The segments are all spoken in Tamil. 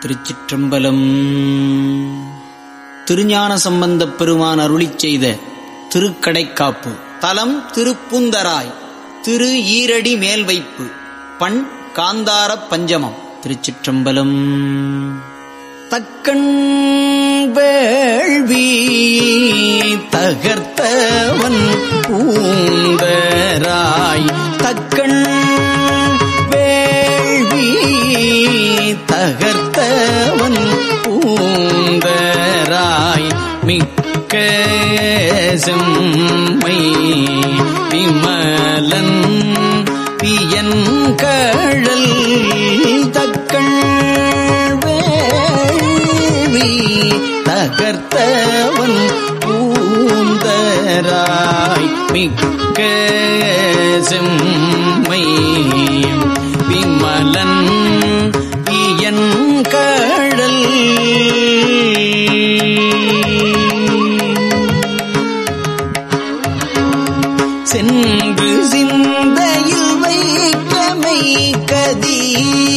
திருச்சிற்றம்பலம். திருஞான சம்பந்தப் பெருமான் அருளிச் செய்த திருக்கடைக்காப்பு. தலம் திருப்புந்தராய் திரு ஈரடி மேல் வைப்பு பண் காந்தார பஞ்சமம். திருச்சிற்றம்பலம். தக்கண் வேள்வி தகர்த்தவன் பூந்தராய் தக்கண் மிக்க செம்மை விமலன் பியன் கழல் தக்கள் வேள்வி தகர்த்தவன் பூந்தராய் மிக்க நீ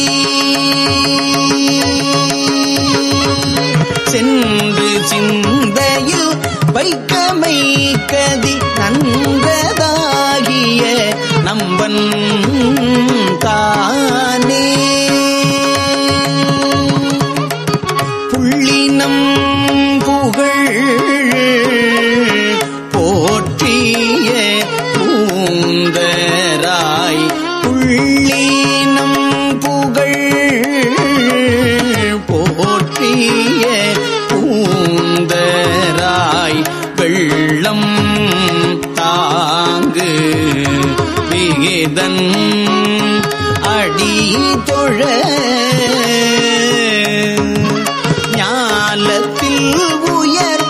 ஞாலத்தில் உயர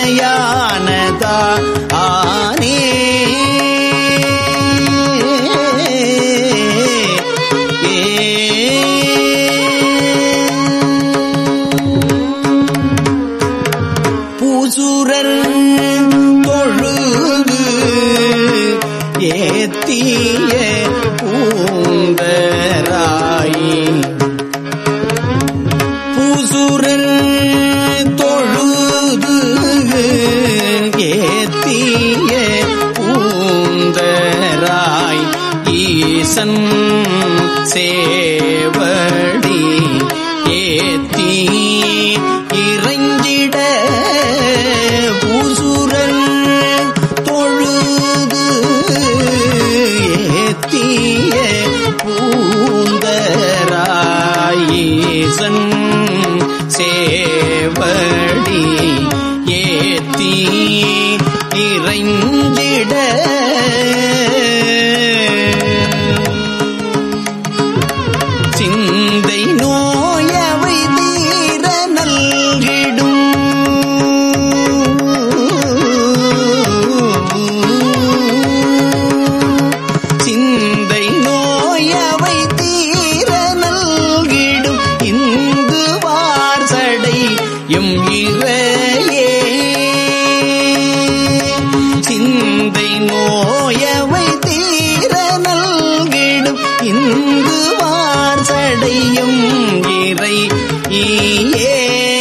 சாதியாவினையானதா ஆனே. பூசுரர் தொழுது ஏத்திய பூந்தராயின் மலர் சடையும் இறை ஈயே.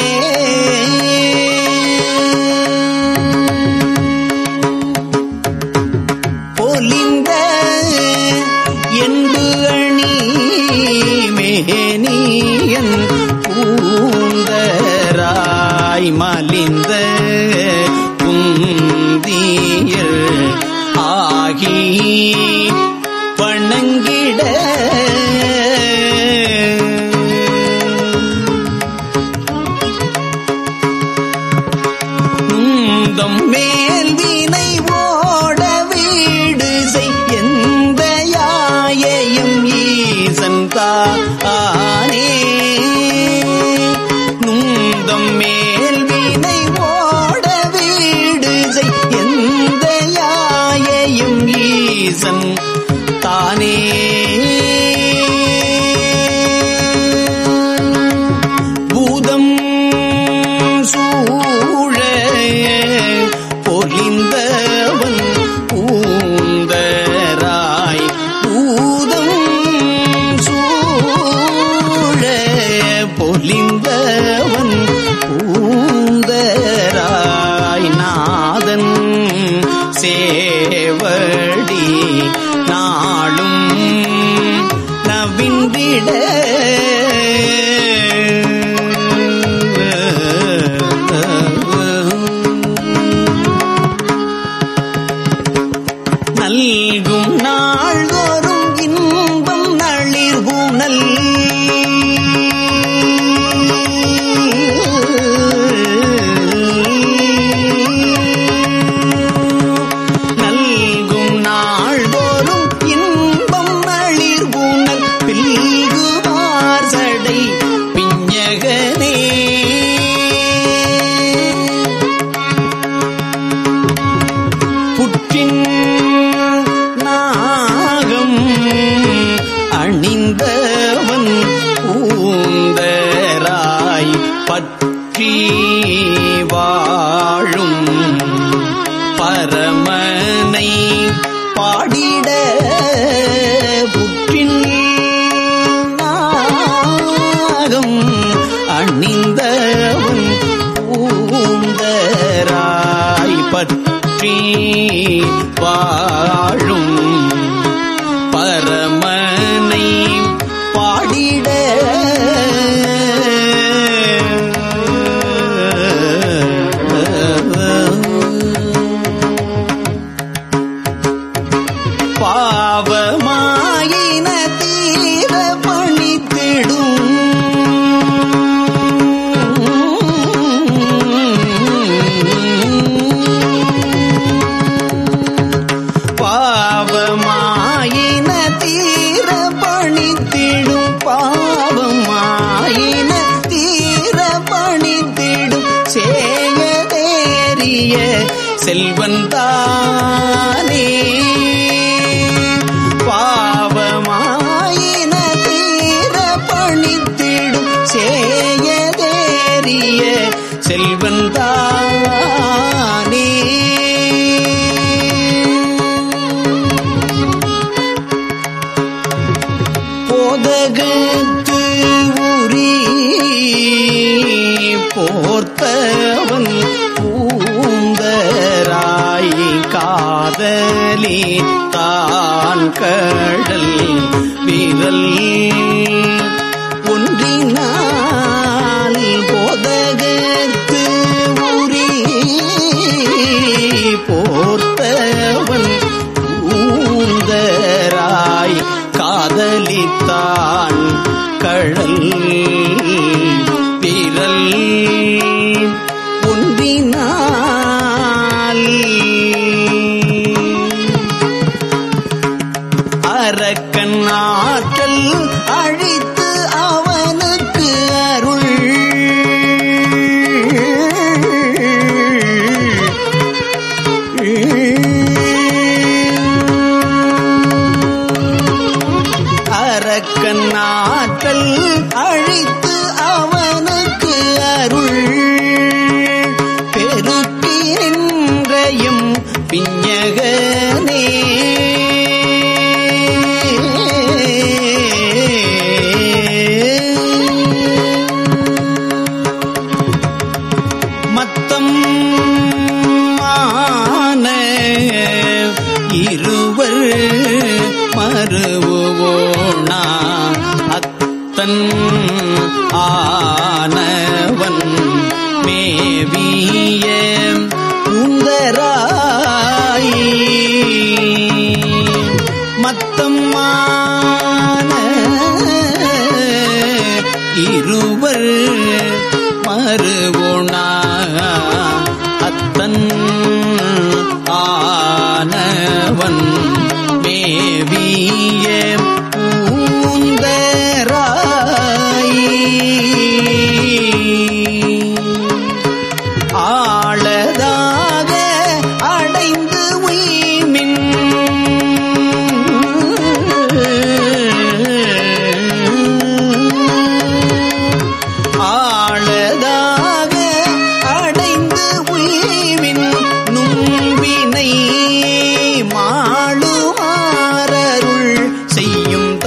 மேல் வீணை ஓட வீடு எந்த யாயையும் ஈசன் தானே. பூதம் சூழ பொலிந்தவன் பூந்தராய். பூதம் சூழ பொலிந்த நல்கும் நாள் போற்றி வாழும் பரமனை பாடிட. பா செல்வன் தானே. பாவமாயின தீர பணித்திடும் சேயதேறிய செல்வன் தானே. போதகத்து உரி போர்த்தவன் காதலி தான் கடல் விரல்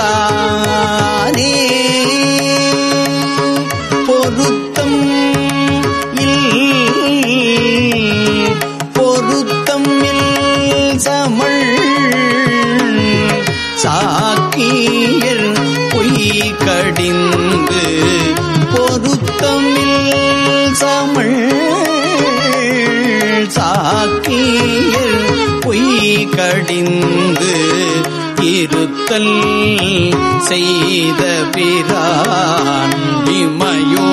தானே பொருத்தம் இல் பொருத்தம் இல் சமள் சாக்கியல் பொய் கடிந்து பொருத்தம் இல் சமள் சாக்கியல் பொய் கடிந்து. செய்த பிரான் இமையோ